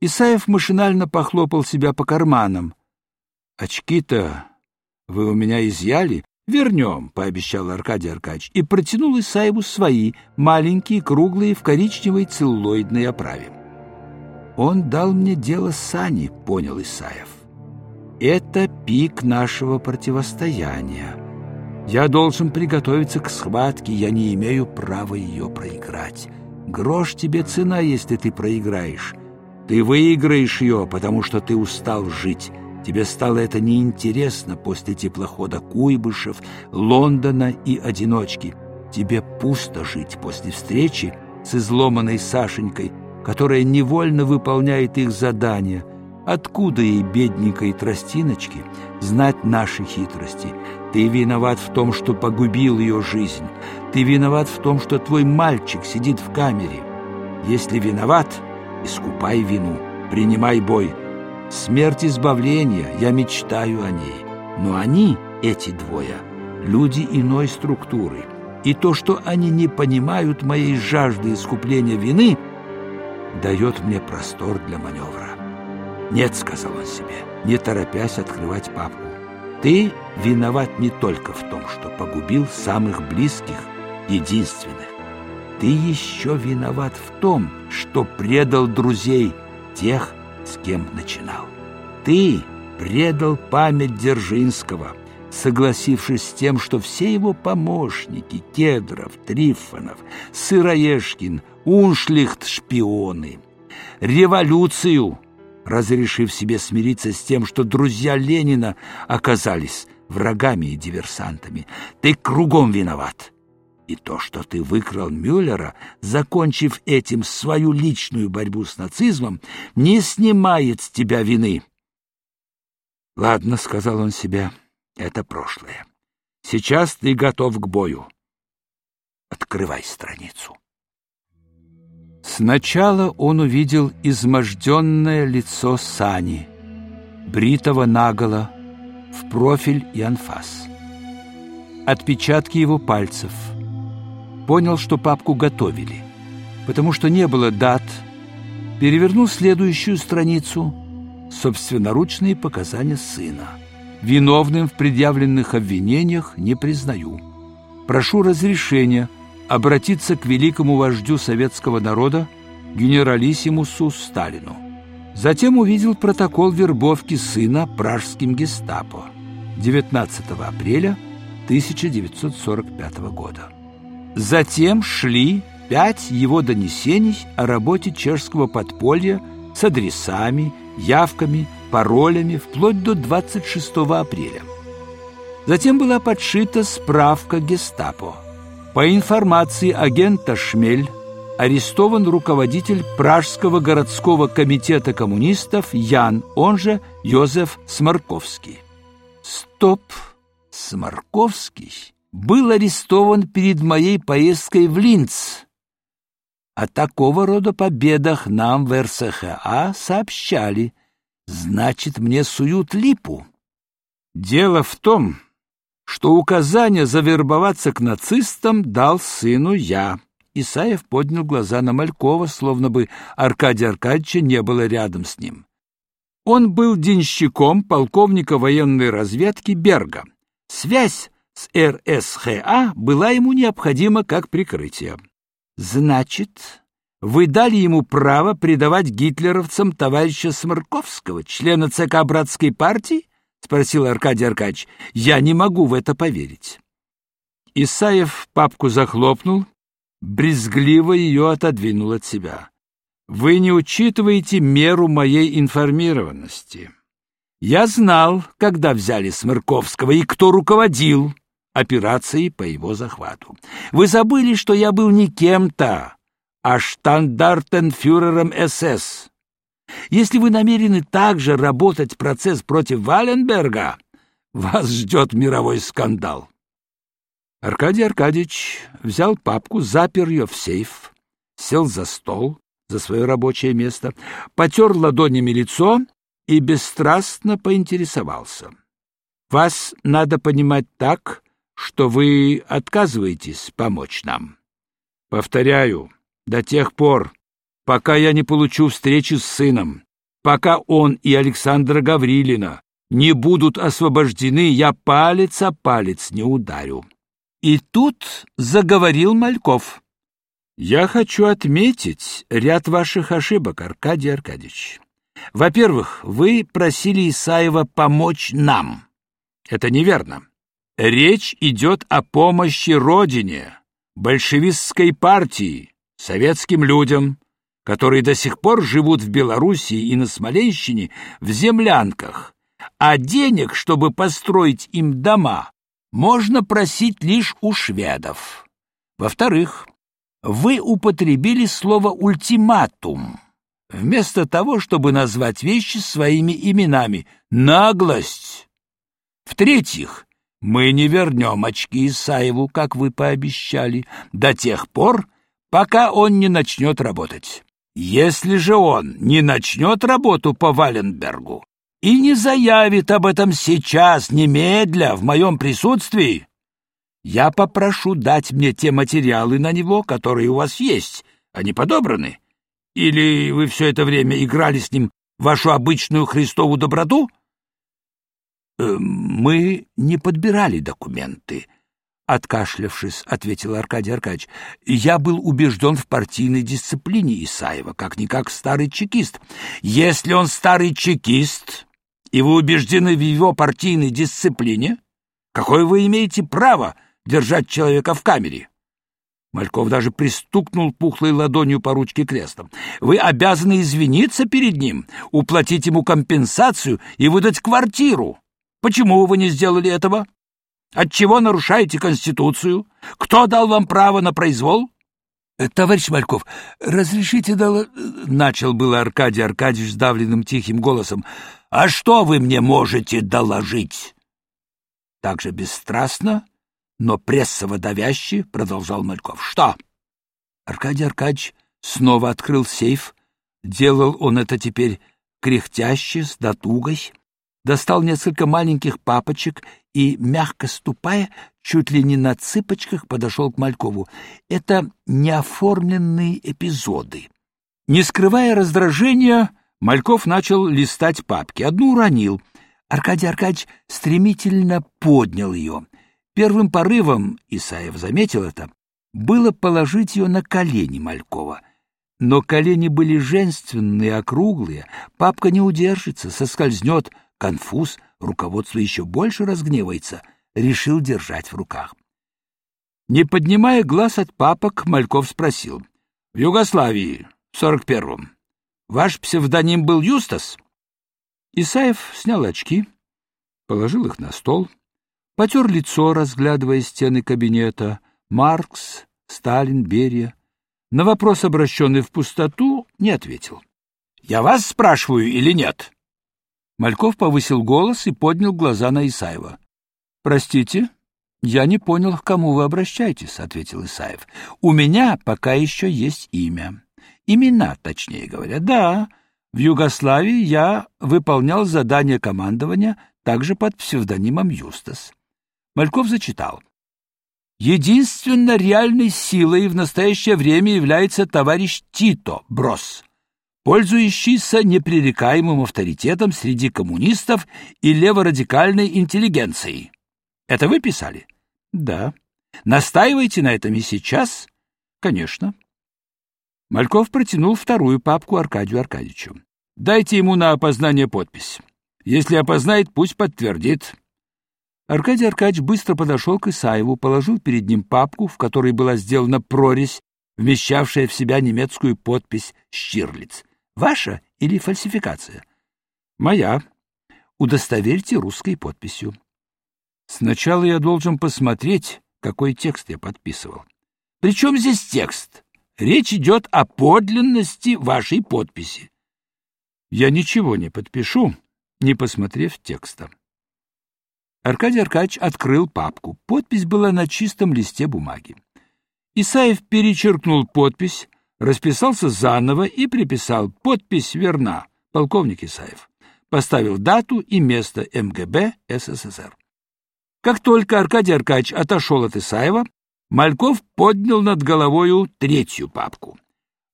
Исаев машинально похлопал себя по карманам. «Очки-то вы у меня изъяли?» «Вернем», — пообещал Аркадий Аркадьевич, и протянул Исаеву свои, маленькие, круглые, в коричневой целлулоидной оправе. «Он дал мне дело Сани», — понял Исаев. «Это пик нашего противостояния. Я должен приготовиться к схватке, я не имею права ее проиграть. Грош тебе цена, если ты проиграешь. Ты выиграешь ее, потому что ты устал жить». Тебе стало это неинтересно после теплохода Куйбышев, Лондона и одиночки. Тебе пусто жить после встречи с изломанной Сашенькой, которая невольно выполняет их задания. Откуда ей, бедненькой тростиночке, знать наши хитрости? Ты виноват в том, что погубил ее жизнь. Ты виноват в том, что твой мальчик сидит в камере. Если виноват, искупай вину, принимай бой. Смерть избавления, я мечтаю о ней. Но они, эти двое, люди иной структуры. И то, что они не понимают моей жажды искупления вины, дает мне простор для маневра. «Нет», — сказал он себе, не торопясь открывать папку. «Ты виноват не только в том, что погубил самых близких, единственных. Ты еще виноват в том, что предал друзей, тех, с кем начинал. Ты предал память Дзержинского, согласившись с тем, что все его помощники — Кедров, Трифонов, Сыроежкин, Уншлихт — шпионы. Революцию, разрешив себе смириться с тем, что друзья Ленина оказались врагами и диверсантами. Ты кругом виноват. И то, что ты выкрал Мюллера, закончив этим свою личную борьбу с нацизмом, не снимает с тебя вины. «Ладно», — сказал он себе, — «это прошлое. Сейчас ты готов к бою. Открывай страницу». Сначала он увидел изможденное лицо Сани, бритого наголо, в профиль и анфас. Отпечатки его пальцев — понял, что папку готовили, потому что не было дат, перевернул следующую страницу «Собственноручные показания сына». Виновным в предъявленных обвинениях не признаю. Прошу разрешения обратиться к великому вождю советского народа, генералиссимусу Сталину. Затем увидел протокол вербовки сына пражским гестапо 19 апреля 1945 года. Затем шли пять его донесений о работе чешского подполья с адресами, явками, паролями вплоть до 26 апреля. Затем была подшита справка гестапо. По информации агента Шмель, арестован руководитель Пражского городского комитета коммунистов Ян, он же Йозеф Сморковский. Стоп, Сморковский был арестован перед моей поездкой в Линц. О такого рода победах нам в РСХА сообщали. Значит, мне суют липу. Дело в том, что указание завербоваться к нацистам дал сыну я. Исаев поднял глаза на Малькова, словно бы Аркадия Аркадьевича не было рядом с ним. Он был денщиком полковника военной разведки Берга. Связь с РСХА была ему необходима как прикрытие. Значит, вы дали ему право предавать гитлеровцам товарища Сморковского, члена ЦК Братской партии? спросил Аркадий Аркадьевич. Я не могу в это поверить. Исаев папку захлопнул, брезгливо ее отодвинул от себя. Вы не учитываете меру моей информированности. Я знал, когда взяли Смырковского и кто руководил операцией по его захвату. Вы забыли, что я был не кем-то, а штандартенфюрером СС. Если вы намерены также работать процесс против Валенберга, вас ждет мировой скандал. Аркадий Аркадьевич взял папку, запер ее в сейф, сел за стол, за свое рабочее место, потер ладонями лицо и бесстрастно поинтересовался. «Вас надо понимать так, что вы отказываетесь помочь нам. Повторяю, до тех пор, пока я не получу встречи с сыном, Пока он и Александра Гаврилина не будут освобождены, я палец о палец не ударю. И тут заговорил Мальков. Я хочу отметить ряд ваших ошибок, Аркадий Аркадьевич. Во-первых, вы просили Исаева помочь нам. Это неверно. Речь идет о помощи Родине, большевистской партии, советским людям, которые до сих пор живут в Белоруссии и на Смоленщине в землянках, а денег, чтобы построить им дома, можно просить лишь у шведов. Во-вторых, вы употребили слово «ультиматум» вместо того, чтобы назвать вещи своими именами. Наглость! В-третьих, мы не вернем очки Исаеву, как вы пообещали, до тех пор, пока он не начнет работать. Если же он не начнет работу по Валенбергу и не заявит об этом сейчас, немедля, в моем присутствии, я попрошу дать мне те материалы на него, которые у вас есть. Они подобраны? Или вы все это время играли с ним вашу обычную Христову доброту? Э, мы не подбирали документы, откашлявшись, ответил Аркадий Аркадьевич. Я был убежден в партийной дисциплине Исаева, как-никак старый чекист. Если он старый чекист, и вы убеждены в его партийной дисциплине, какое вы имеете право держать человека в камере. Мальков даже пристукнул пухлой ладонью по ручке кресла. Вы обязаны извиниться перед ним, уплатить ему компенсацию и выдать квартиру. Почему вы не сделали этого? Отчего нарушаете Конституцию? Кто дал вам право на произвол? Э, товарищ Мальков, разрешите дал... начал было Аркадий Аркадьевич сдавленным тихим голосом. А что вы мне можете доложить? Так же бесстрастно но прессово-давяще продолжал Мальков. «Что?» Аркадий Аркадьевич снова открыл сейф. Делал он это теперь кряхтяще, с дотугой. Достал несколько маленьких папочек и, мягко ступая, чуть ли не на цыпочках подошел к Малькову. Это неоформленные эпизоды. Не скрывая раздражения, Мальков начал листать папки. Одну уронил. Аркадий Аркадьевич стремительно поднял ее. Первым порывом, Исаев заметил это, было положить ее на колени Малькова. Но колени были женственные, округлые, папка не удержится, соскользнет, конфуз, руководство еще больше разгневается, решил держать в руках. Не поднимая глаз от папок, Мальков спросил. — В Югославии, в сорок первом, ваш псевдоним был Юстас? Исаев снял очки, положил их на стол — потер лицо, разглядывая стены кабинета. Маркс, Сталин, Берия. На вопрос, обращенный в пустоту, не ответил. — Я вас спрашиваю или нет? Мальков повысил голос и поднял глаза на Исаева. — Простите, я не понял, к кому вы обращаетесь, — ответил Исаев. — У меня пока еще есть имя. Имена, точнее говоря. Да, в Югославии я выполнял задание командования также под псевдонимом Юстас. Мальков зачитал. Единственно реальной силой в настоящее время является товарищ Тито Брос, пользующийся непререкаемым авторитетом среди коммунистов и леворадикальной интеллигенции. Это вы писали? Да. Настаиваете на этом и сейчас? Конечно. Мальков протянул вторую папку Аркадию Аркадьевичу. Дайте ему на опознание подпись. Если опознает, пусть подтвердит. Аркадий Аркадьевич быстро подошел к Исаеву, положил перед ним папку, в которой была сделана прорезь, вмещавшая в себя немецкую подпись «Щирлиц». «Ваша или фальсификация?» «Моя. Удостоверьте русской подписью». «Сначала я должен посмотреть, какой текст я подписывал». «При чем здесь текст? Речь идет о подлинности вашей подписи». «Я ничего не подпишу, не посмотрев текста». Аркадий Аркадьевич открыл папку. Подпись была на чистом листе бумаги. Исаев перечеркнул подпись, расписался заново и приписал «Подпись верна, полковник Исаев». Поставил дату и место МГБ СССР. Как только Аркадий Аркадьевич отошел от Исаева, Мальков поднял над головою третью папку.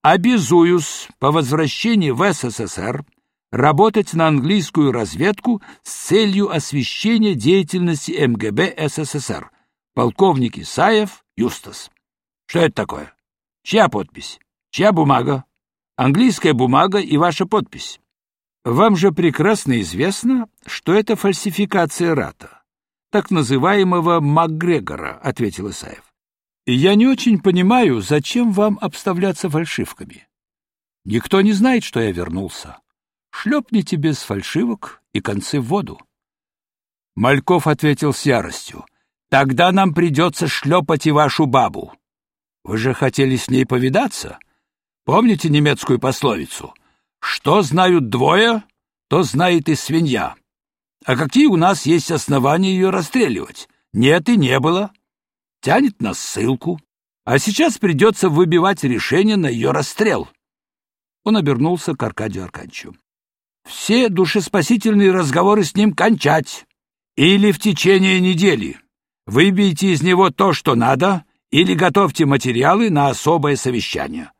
«Обязуюсь по возвращении в СССР работать на английскую разведку с целью освещения деятельности МГБ СССР. Полковник Исаев Юстас. Что это такое? Чья подпись? Чья бумага? Английская бумага и ваша подпись. Вам же прекрасно известно, что это фальсификация Рата, так называемого МакГрегора, ответил Исаев. Я не очень понимаю, зачем вам обставляться фальшивками. Никто не знает, что я вернулся. Шлепните без фальшивок и концы в воду. Мальков ответил с яростью. Тогда нам придется шлепать и вашу бабу. Вы же хотели с ней повидаться? Помните немецкую пословицу? Что знают двое, то знает и свинья. А какие у нас есть основания ее расстреливать? Нет и не было тянет на ссылку, а сейчас придется выбивать решение на ее расстрел. Он обернулся к Аркадию Аркадьевичу. Все душеспасительные разговоры с ним кончать. Или в течение недели выбейте из него то, что надо, или готовьте материалы на особое совещание.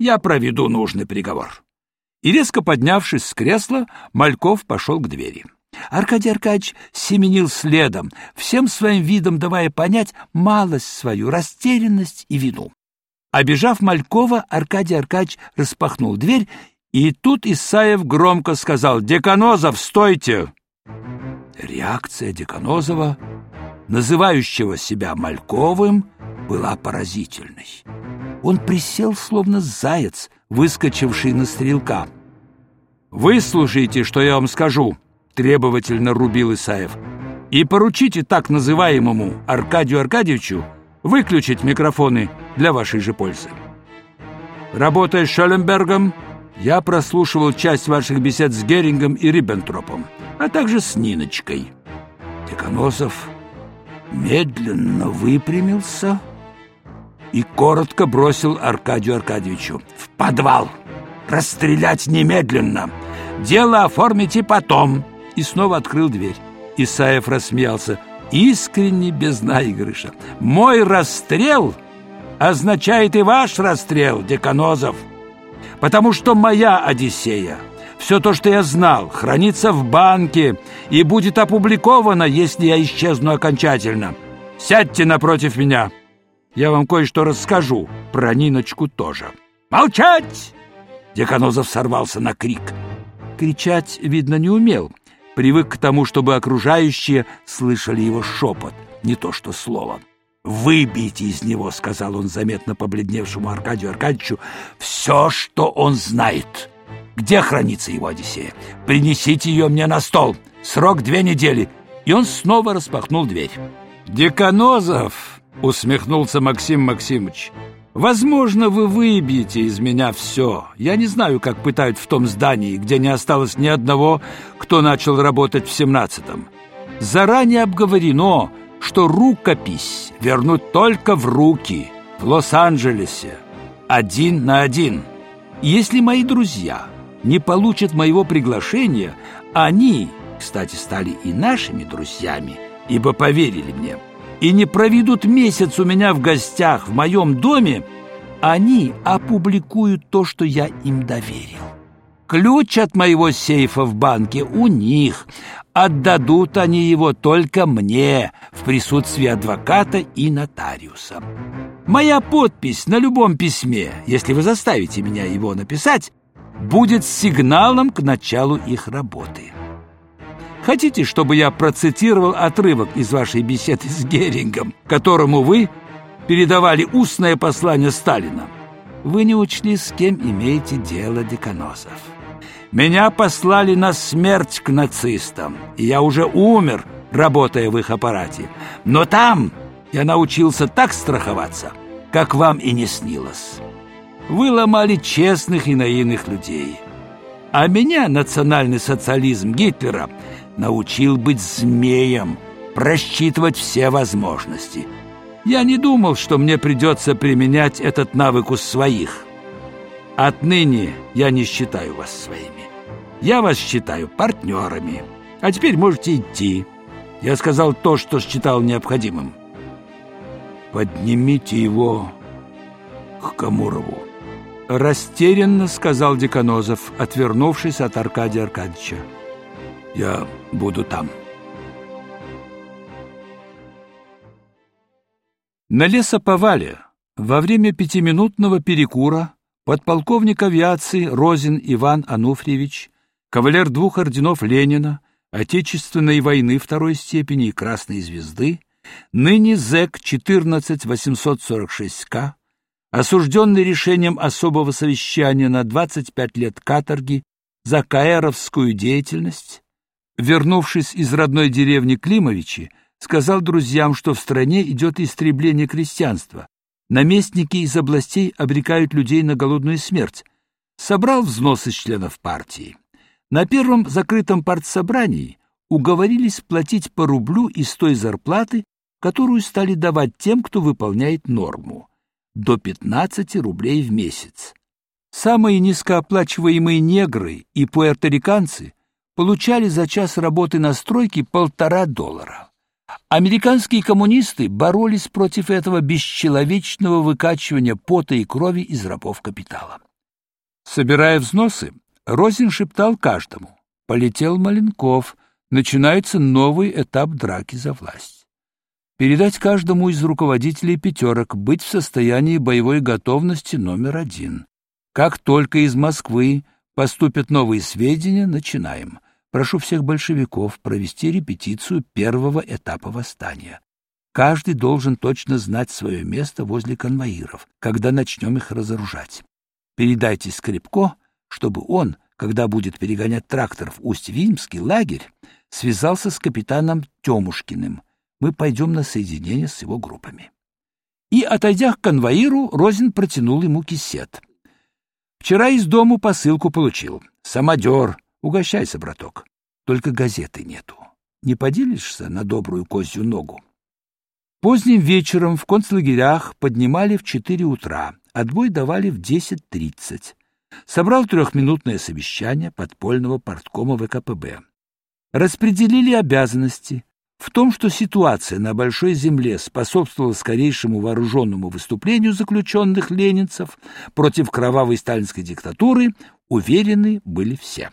Я проведу нужный приговор. И резко поднявшись с кресла, Мальков пошел к двери. Аркадий Аркадьевич семенил следом, всем своим видом давая понять малость свою, растерянность и вину. Обежав Малькова, Аркадий Аркадьевич распахнул дверь, и тут Исаев громко сказал «Деканозов, стойте!» Реакция Деканозова, называющего себя Мальковым, была поразительной. Он присел, словно заяц, выскочивший на стрелка. «Выслушайте, что я вам скажу!» — требовательно рубил Исаев. «И поручите так называемому Аркадию Аркадьевичу выключить микрофоны для вашей же пользы. Работая с Шелленбергом, я прослушивал часть ваших бесед с Герингом и Риббентропом, а также с Ниночкой». Деканосов медленно выпрямился и коротко бросил Аркадию Аркадьевичу. «В подвал! Расстрелять немедленно! Дело оформите потом!» и снова открыл дверь. Исаев рассмеялся. Искренне, без наигрыша. «Мой расстрел означает и ваш расстрел, Деканозов, потому что моя Одиссея, все то, что я знал, хранится в банке и будет опубликовано, если я исчезну окончательно. Сядьте напротив меня, я вам кое-что расскажу, про Ниночку тоже». «Молчать!» Деканозов сорвался на крик. Кричать, видно, не умел, привык к тому, чтобы окружающие слышали его шепот, не то что слово. «Выбейте из него», — сказал он заметно побледневшему Аркадию Аркадьевичу, — «все, что он знает. Где хранится его Одиссея? Принесите ее мне на стол. Срок две недели». И он снова распахнул дверь. «Деканозов!» — усмехнулся Максим Максимович. Возможно, вы выбьете из меня все. Я не знаю, как пытают в том здании, где не осталось ни одного, кто начал работать в семнадцатом. Заранее обговорено, что рукопись вернут только в руки, в Лос-Анджелесе, один на один. Если мои друзья не получат моего приглашения, они, кстати, стали и нашими друзьями, ибо поверили мне – и не проведут месяц у меня в гостях в моем доме, они опубликуют то, что я им доверил. Ключ от моего сейфа в банке у них. Отдадут они его только мне в присутствии адвоката и нотариуса. Моя подпись на любом письме, если вы заставите меня его написать, будет сигналом к началу их работы. Хотите, чтобы я процитировал отрывок из вашей беседы с Герингом, которому вы передавали устное послание Сталина? Вы не учли, с кем имеете дело, Деканосов. Меня послали на смерть к нацистам, и я уже умер, работая в их аппарате. Но там я научился так страховаться, как вам и не снилось. Вы ломали честных и наивных людей. А меня национальный социализм Гитлера – научил быть змеем, просчитывать все возможности. Я не думал, что мне придется применять этот навык у своих. Отныне я не считаю вас своими. Я вас считаю партнерами. А теперь можете идти. Я сказал то, что считал необходимым. Поднимите его к Камурову. Растерянно сказал Деканозов, отвернувшись от Аркадия Аркадьевича. Я буду там. На лесоповале во время пятиминутного перекура подполковник авиации Розин Иван Ануфриевич, кавалер двух орденов Ленина, Отечественной войны второй степени и Красной звезды, ныне ЗЭК 14846К, осужденный решением особого совещания на 25 лет каторги за каэровскую деятельность, вернувшись из родной деревни Климовичи, сказал друзьям, что в стране идет истребление крестьянства. Наместники из областей обрекают людей на голодную смерть. Собрал взносы членов партии. На первом закрытом партсобрании уговорились платить по рублю из той зарплаты, которую стали давать тем, кто выполняет норму до 15 рублей в месяц. Самые низкооплачиваемые негры и пуэрториканцы получали за час работы на стройке полтора доллара. Американские коммунисты боролись против этого бесчеловечного выкачивания пота и крови из рабов капитала. Собирая взносы, Розин шептал каждому. Полетел Маленков, начинается новый этап драки за власть передать каждому из руководителей пятерок быть в состоянии боевой готовности номер один. Как только из Москвы поступят новые сведения, начинаем. Прошу всех большевиков провести репетицию первого этапа восстания. Каждый должен точно знать свое место возле конвоиров, когда начнем их разоружать. Передайте Скрипко, чтобы он, когда будет перегонять трактор в Усть-Вильмский лагерь, связался с капитаном Темушкиным — мы пойдем на соединение с его группами. И, отойдя к конвоиру, Розин протянул ему кисет. Вчера из дому посылку получил. Самодер. Угощайся, браток. Только газеты нету. Не поделишься на добрую козью ногу? Поздним вечером в концлагерях поднимали в четыре утра, отбой давали в десять тридцать. Собрал трехминутное совещание подпольного порткома ВКПБ. Распределили обязанности, в том, что ситуация на Большой Земле способствовала скорейшему вооруженному выступлению заключенных ленинцев против кровавой сталинской диктатуры, уверены были все.